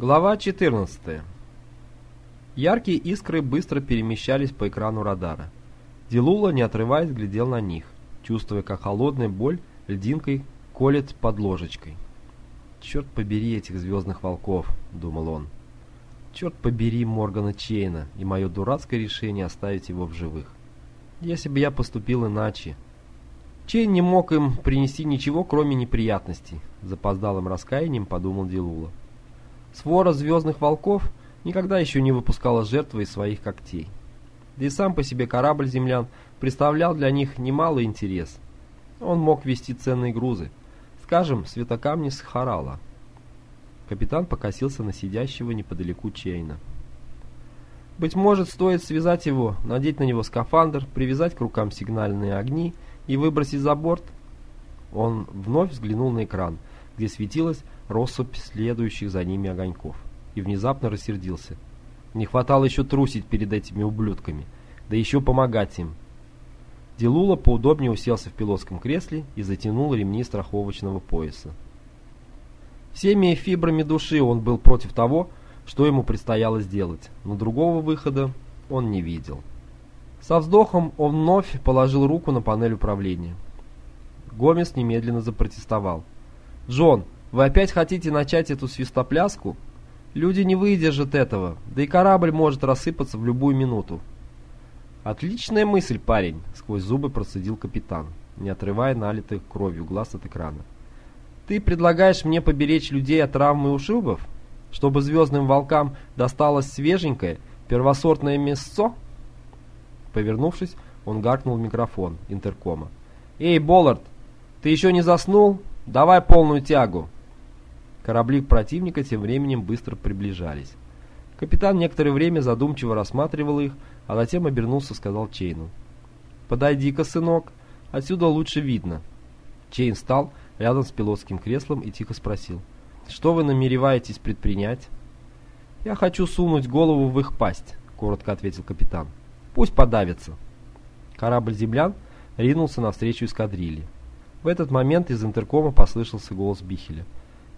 Глава 14. Яркие искры быстро перемещались по экрану радара. Дилула, не отрываясь, глядел на них, чувствуя, как холодная боль льдинкой колет под ложечкой. «Черт побери этих звездных волков», — думал он. «Черт побери Моргана Чейна и мое дурацкое решение оставить его в живых. Если бы я поступил иначе...» Чейн не мог им принести ничего, кроме неприятностей, запоздалым раскаянием подумал Дилула. Свора звездных волков никогда еще не выпускала жертвы из своих когтей. Да и сам по себе корабль землян представлял для них немалый интерес. Он мог вести ценные грузы, скажем, светокамни с Харала. Капитан покосился на сидящего неподалеку Чейна. Быть может, стоит связать его, надеть на него скафандр, привязать к рукам сигнальные огни и выбросить за борт? Он вновь взглянул на экран, где светилась россыпь следующих за ними огоньков, и внезапно рассердился. Не хватало еще трусить перед этими ублюдками, да еще помогать им. Делула поудобнее уселся в пилотском кресле и затянул ремни страховочного пояса. Всеми фибрами души он был против того, что ему предстояло сделать, но другого выхода он не видел. Со вздохом он вновь положил руку на панель управления. Гомес немедленно запротестовал. «Джон, вы опять хотите начать эту свистопляску? Люди не выдержат этого, да и корабль может рассыпаться в любую минуту. Отличная мысль, парень, сквозь зубы процедил капитан, не отрывая налитых кровью глаз от экрана. Ты предлагаешь мне поберечь людей от травм и ушибов? Чтобы звездным волкам досталось свеженькое, первосортное мясцо? Повернувшись, он гаркнул в микрофон интеркома. «Эй, Боллард, ты еще не заснул? Давай полную тягу!» Корабли противника тем временем быстро приближались. Капитан некоторое время задумчиво рассматривал их, а затем обернулся и сказал Чейну. «Подойди-ка, сынок, отсюда лучше видно». Чейн встал рядом с пилотским креслом и тихо спросил. «Что вы намереваетесь предпринять?» «Я хочу сунуть голову в их пасть», — коротко ответил капитан. «Пусть подавится». Корабль «Землян» ринулся навстречу эскадрильи. В этот момент из интеркома послышался голос Бихеля.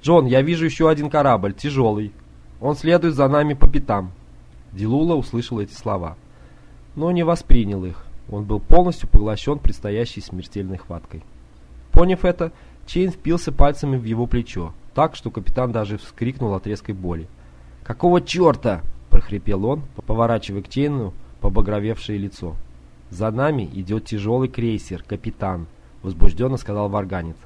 «Джон, я вижу еще один корабль, тяжелый. Он следует за нами по пятам». Дилула услышал эти слова, но не воспринял их. Он был полностью поглощен предстоящей смертельной хваткой. Поняв это, Чейн впился пальцами в его плечо, так, что капитан даже вскрикнул от резкой боли. «Какого черта?» – прохрипел он, поворачивая к Чейну побагровевшее лицо. «За нами идет тяжелый крейсер, капитан», – возбужденно сказал варганец.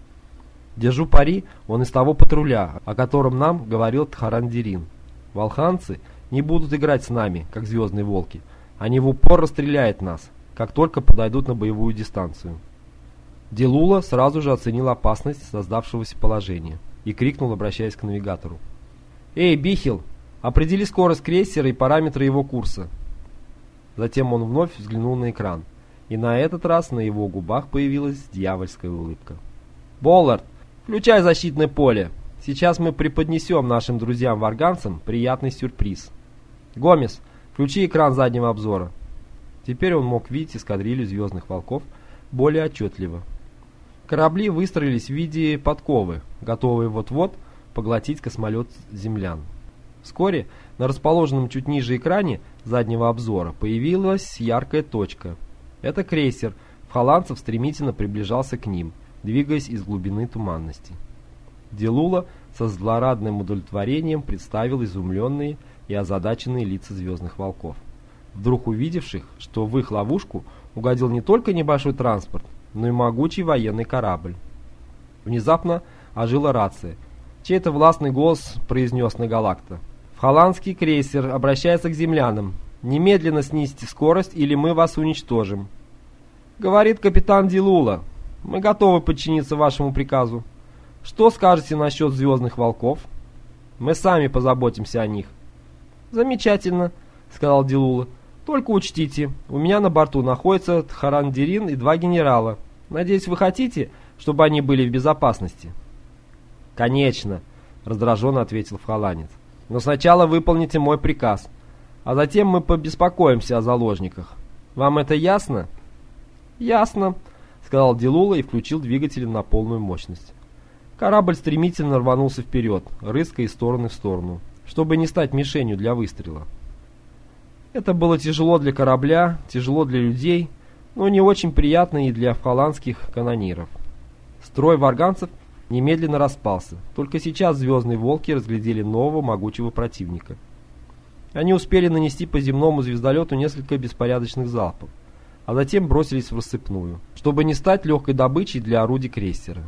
Держу пари, он из того патруля, о котором нам говорил Тхарандирин. Волханцы не будут играть с нами, как звездные волки. Они в упор расстреляют нас, как только подойдут на боевую дистанцию. Делула сразу же оценил опасность создавшегося положения и крикнул, обращаясь к навигатору. «Эй, Бихил, определи скорость крейсера и параметры его курса». Затем он вновь взглянул на экран, и на этот раз на его губах появилась дьявольская улыбка. «Боллард, Включай защитное поле. Сейчас мы преподнесем нашим друзьям-варганцам приятный сюрприз. Гомес, включи экран заднего обзора. Теперь он мог видеть эскадрилью звездных волков более отчетливо. Корабли выстроились в виде подковы, готовые вот-вот поглотить космолет землян. Вскоре на расположенном чуть ниже экране заднего обзора появилась яркая точка. Это крейсер, Фаланцев стремительно приближался к ним – двигаясь из глубины туманности. Делула со злорадным удовлетворением представил изумленные и озадаченные лица звездных волков, вдруг увидевших, что в их ловушку угодил не только небольшой транспорт, но и могучий военный корабль. Внезапно ожила рация. Чей-то властный голос произнес на Галакта. «Холландский крейсер обращается к землянам. Немедленно снизьте скорость, или мы вас уничтожим». «Говорит капитан Дилула», мы готовы подчиниться вашему приказу. Что скажете насчет звездных волков? Мы сами позаботимся о них. Замечательно, сказал Дилула. Только учтите, у меня на борту находятся Тхарандирин и два генерала. Надеюсь, вы хотите, чтобы они были в безопасности? Конечно, раздраженно ответил Фхаланец. Но сначала выполните мой приказ, а затем мы побеспокоимся о заложниках. Вам это ясно? Ясно, сказал Дилула и включил двигатель на полную мощность. Корабль стремительно рванулся вперед, рыская из стороны в сторону, чтобы не стать мишенью для выстрела. Это было тяжело для корабля, тяжело для людей, но не очень приятно и для холландских канониров. Строй варганцев немедленно распался. Только сейчас звездные волки разглядели нового могучего противника. Они успели нанести по земному звездолету несколько беспорядочных залпов, а затем бросились в рассыпную, чтобы не стать легкой добычей для орудий крейсера.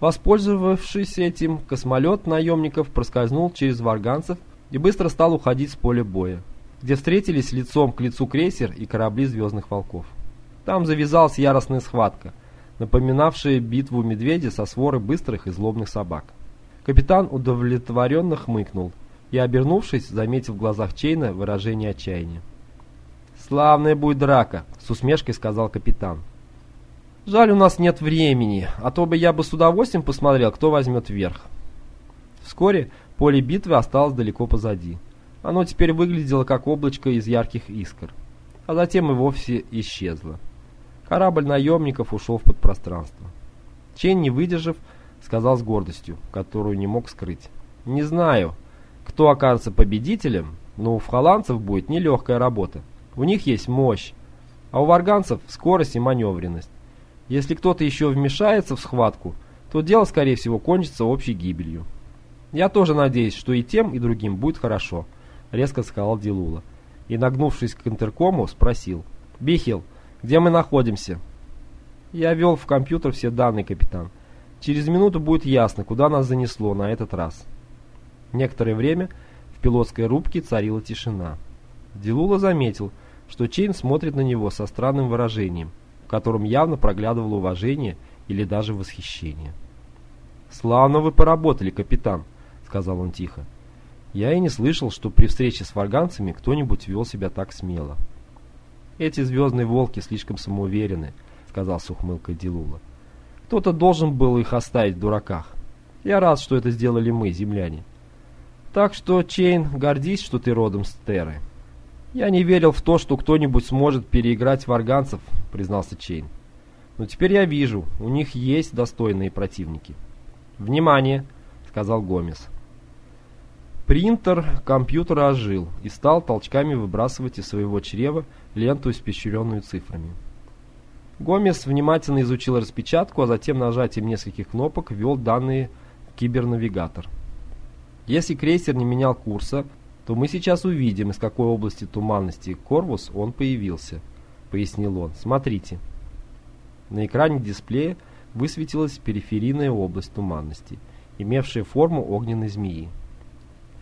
Воспользовавшись этим, космолет наемников проскользнул через варганцев и быстро стал уходить с поля боя, где встретились лицом к лицу крейсер и корабли Звездных Волков. Там завязалась яростная схватка, напоминавшая битву медведя со сворой быстрых и злобных собак. Капитан удовлетворенно хмыкнул и, обернувшись, заметил в глазах Чейна выражение отчаяния. «Славная будет драка», — с усмешкой сказал капитан. «Жаль, у нас нет времени, а то бы я бы с удовольствием посмотрел, кто возьмет верх». Вскоре поле битвы осталось далеко позади. Оно теперь выглядело как облачко из ярких искр, а затем и вовсе исчезло. Корабль наемников ушел в подпространство. Чейн, не выдержав, сказал с гордостью, которую не мог скрыть. «Не знаю, кто окажется победителем, но у холландцев будет нелегкая работа. У них есть мощь, а у варганцев скорость и маневренность. Если кто-то еще вмешается в схватку, то дело, скорее всего, кончится общей гибелью. Я тоже надеюсь, что и тем, и другим будет хорошо», — резко сказал Дилула. И, нагнувшись к интеркому, спросил. «Бихил, где мы находимся?» «Я ввел в компьютер все данные, капитан. Через минуту будет ясно, куда нас занесло на этот раз». Некоторое время в пилотской рубке царила тишина. Дилула заметил, что Чейн смотрит на него со странным выражением, в котором явно проглядывало уважение или даже восхищение. «Славно вы поработали, капитан», — сказал он тихо. «Я и не слышал, что при встрече с варганцами кто-нибудь вел себя так смело». «Эти звездные волки слишком самоуверены», — сказал с ухмылкой Дилула. «Кто-то должен был их оставить в дураках. Я рад, что это сделали мы, земляне. Так что, Чейн, гордись, что ты родом с Терры». «Я не верил в то, что кто-нибудь сможет переиграть варганцев», — признался Чейн. «Но теперь я вижу, у них есть достойные противники». «Внимание!» — сказал Гомес. Принтер компьютера ожил и стал толчками выбрасывать из своего чрева ленту, испещренную цифрами. Гомес внимательно изучил распечатку, а затем нажатием нескольких кнопок ввел данные в кибернавигатор. Если крейсер не менял курса, то мы сейчас увидим, из какой области туманности Корвус он появился, пояснил он. Смотрите. На экране дисплея высветилась периферийная область туманности, имевшая форму огненной змеи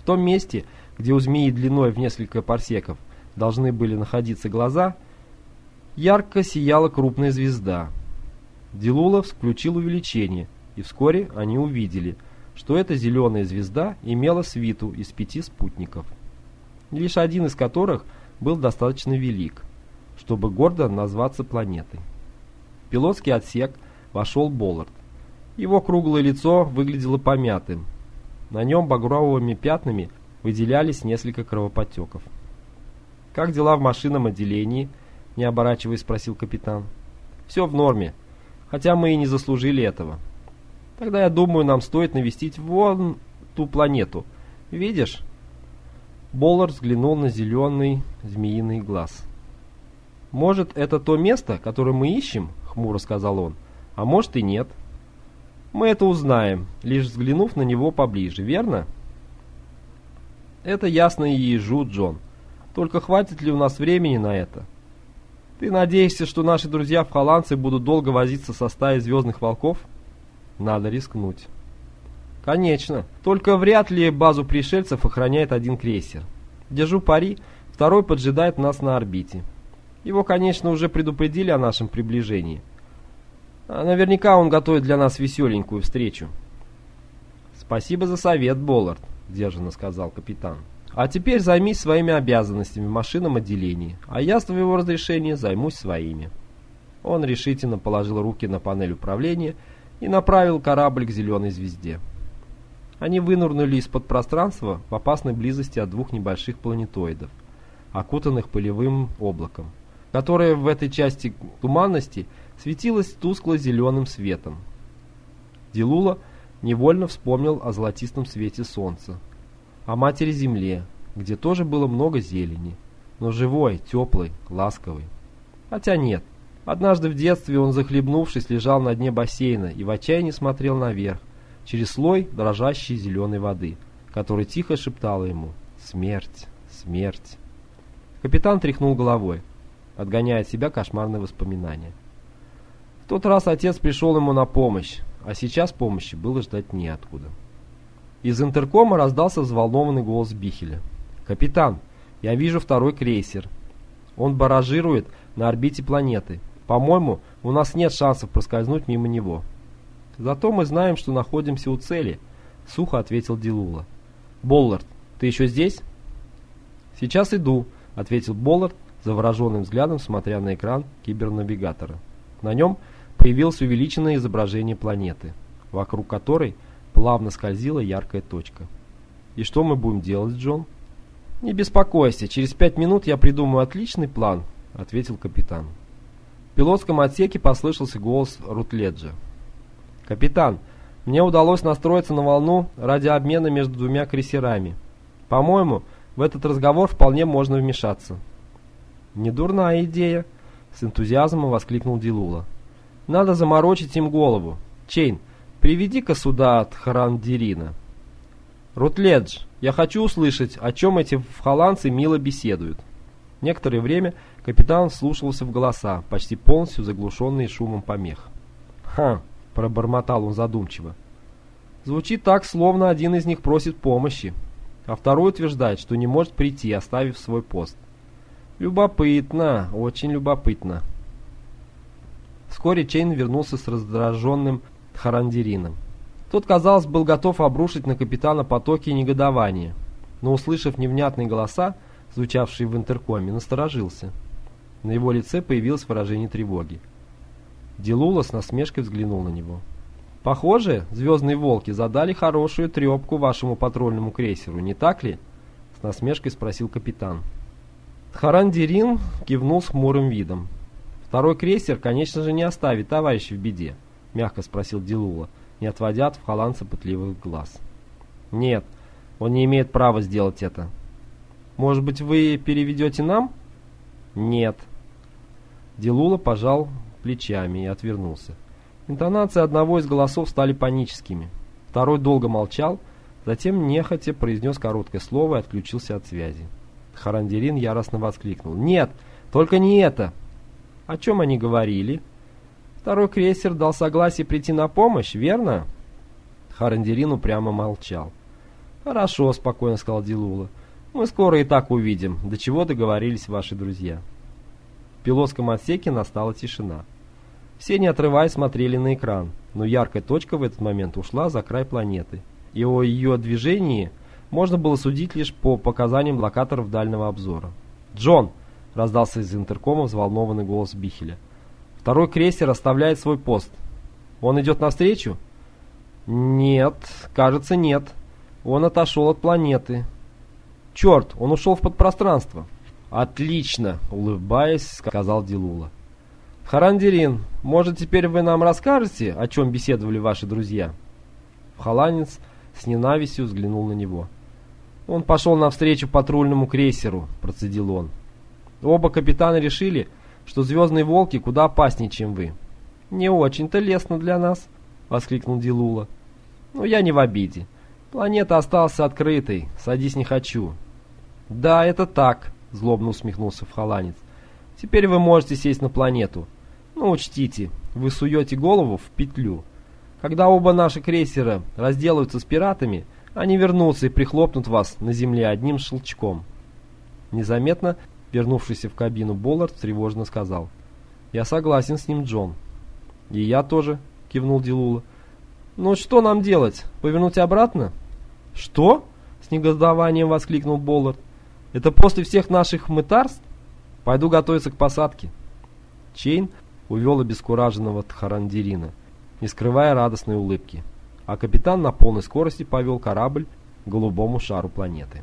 том месте, где у змеи длиной в несколько парсеков должны были находиться глаза, ярко сияла крупная звезда. Дилулов включил увеличение, и вскоре они увидели, что эта зеленая звезда имела свиту из пяти спутников, лишь один из которых был достаточно велик, чтобы гордо назваться планетой. В пилотский отсек вошел Боллард. Его круглое лицо выглядело помятым, на нем багровыми пятнами выделялись несколько кровоподтеков. «Как дела в машинном отделении?» – не оборачиваясь, спросил капитан. «Все в норме, хотя мы и не заслужили этого. Тогда, я думаю, нам стоит навестить вон ту планету. Видишь?» Боллар взглянул на зеленый змеиный глаз. «Может, это то место, которое мы ищем?» — хмуро сказал он. «А может и нет». Мы это узнаем, лишь взглянув на него поближе, верно? Это ясно и ежу, Джон. Только хватит ли у нас времени на это? Ты надеешься, что наши друзья в Холландце будут долго возиться со стаей звездных волков? Надо рискнуть. Конечно. Только вряд ли базу пришельцев охраняет один крейсер. Держу пари, второй поджидает нас на орбите. Его, конечно, уже предупредили о нашем приближении. А наверняка он готовит для нас веселенькую встречу. Спасибо за совет, Боллард, сдержанно сказал капитан. А теперь займись своими обязанностями в машинном отделении, а я, с твоего разрешения, займусь своими. Он решительно положил руки на панель управления и направил корабль к зеленой звезде. Они вынырнули из-под пространства в опасной близости от двух небольших планетоидов, окутанных пылевым облаком, которое в этой части туманности – светилась тускло-зеленым светом. Дилула невольно вспомнил о золотистом свете солнца, о матери Земле, где тоже было много зелени, но живой, теплый, ласковый. Хотя нет, однажды в детстве он, захлебнувшись, лежал на дне бассейна и в отчаянии смотрел наверх, через слой дрожащей зеленой воды, который тихо шептала ему «Смерть, смерть». Капитан тряхнул головой, отгоняя от себя кошмарные воспоминания. В тот раз отец пришел ему на помощь, а сейчас помощи было ждать неоткуда. Из интеркома раздался взволнованный голос Бихеля. «Капитан, я вижу второй крейсер. Он баражирует на орбите планеты. По-моему, у нас нет шансов проскользнуть мимо него». «Зато мы знаем, что находимся у цели», — сухо ответил Дилула. «Боллард, ты еще здесь?» «Сейчас иду», — ответил Боллард, завороженным взглядом смотря на экран кибернавигатора. На нем появилось увеличенное изображение планеты, вокруг которой плавно скользила яркая точка. «И что мы будем делать, Джон?» «Не беспокойся, через пять минут я придумаю отличный план», — ответил капитан. Пилотском отсеке послышался голос Рутледжа. «Капитан, мне удалось настроиться на волну радиообмена между двумя крейсерами. По-моему, в этот разговор вполне можно вмешаться». «Недурная идея», — с энтузиазмом воскликнул Дилула. «Надо заморочить им голову. Чейн, приведи-ка сюда от Харандирина». «Рутледж, я хочу услышать, о чем эти вхоландцы мило беседуют». Некоторое время капитан слушался в голоса, почти полностью заглушенные шумом помех. «Ха!» – пробормотал он задумчиво. «Звучит так, словно один из них просит помощи, а второй утверждает, что не может прийти, оставив свой пост. Любопытно, очень любопытно». Вскоре Чейн вернулся с раздраженным Харандирином. Тот, казалось, был готов обрушить на капитана потоки негодования, но, услышав невнятные голоса, звучавшие в интеркоме, насторожился. На его лице появилось выражение тревоги. Дилула с насмешкой взглянул на него. «Похоже, звездные волки задали хорошую трепку вашему патрульному крейсеру, не так ли?» С насмешкой спросил капитан. Тхарандирин кивнул с хмурым видом. «Второй крейсер, конечно же, не оставит товарища в беде», — мягко спросил Дилула не отводя от вхоландца пытливых глаз. «Нет, он не имеет права сделать это». «Может быть, вы переведете нам?» «Нет». Дилула пожал плечами и отвернулся. Интонации одного из голосов стали паническими. Второй долго молчал, затем нехотя произнес короткое слово и отключился от связи. Харандерин яростно воскликнул. «Нет, только не это!» «О чем они говорили?» Второй крейсер дал согласие прийти на помощь, верно?» Харандерин упрямо молчал. «Хорошо», — спокойно сказал Дилула. «Мы скоро и так увидим, до чего договорились ваши друзья». В пилотском отсеке настала тишина. Все, не отрываясь, смотрели на экран, но яркая точка в этот момент ушла за край планеты, и о ее движении можно было судить лишь по показаниям локаторов дальнего обзора. «Джон!» — раздался из интеркома взволнованный голос Бихеля. Второй крейсер оставляет свой пост. Он идет навстречу? Нет, кажется, нет. Он отошел от планеты. Черт, он ушел в подпространство. Отлично, улыбаясь, сказал Дилула. Харандерин, может теперь вы нам расскажете, о чем беседовали ваши друзья? Халанец с ненавистью взглянул на него. Он пошел навстречу патрульному крейсеру, процедил он. Оба капитана решили, что звездные волки куда опаснее, чем вы. Не очень-то лестно для нас, воскликнул Дилула. Но я не в обиде. Планета осталась открытой, садись не хочу. Да, это так, злобно усмехнулся Вхоланец. Теперь вы можете сесть на планету. Но учтите, вы суете голову в петлю. Когда оба наши крейсера разделаются с пиратами, они вернутся и прихлопнут вас на земле одним щелчком. Незаметно Вернувшийся в кабину Боллард тревожно сказал. «Я согласен с ним, Джон». «И я тоже», — кивнул Дилула. «Ну что нам делать? Повернуть обратно?» «Что?» — с негодованием воскликнул Боллард. «Это после всех наших мытарств? Пойду готовиться к посадке». Чейн увел обескураженного Тхарандирина, не скрывая радостной улыбки, а капитан на полной скорости повел корабль к голубому шару планеты.